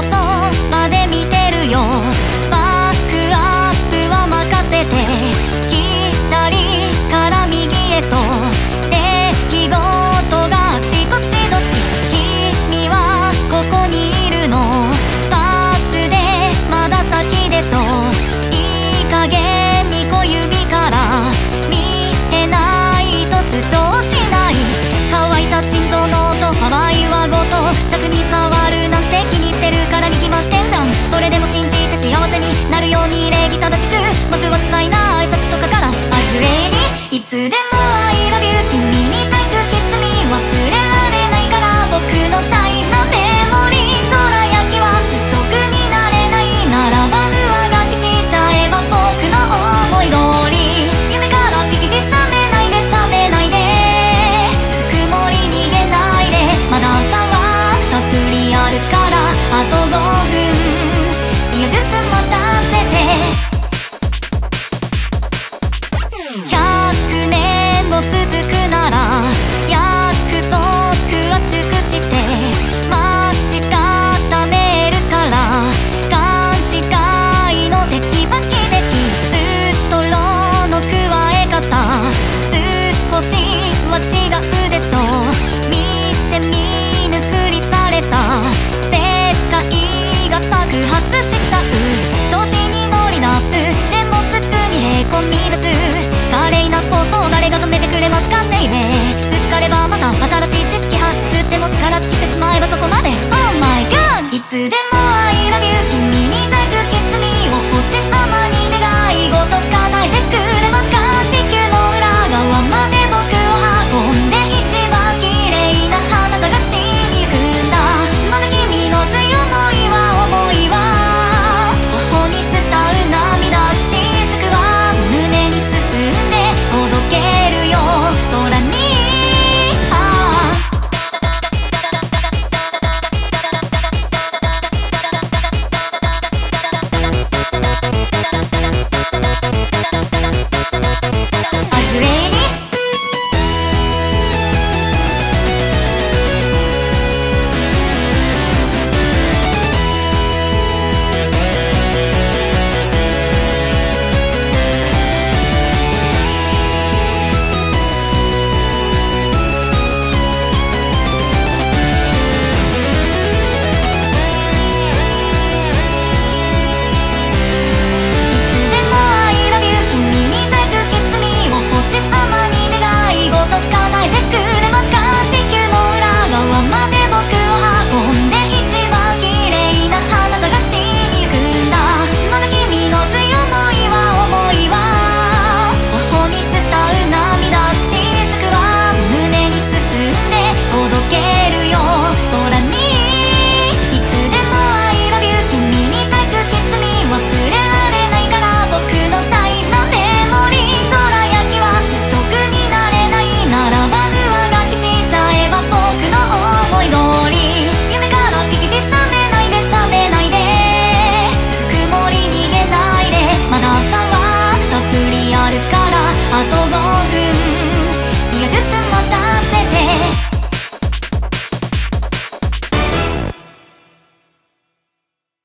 注 for me to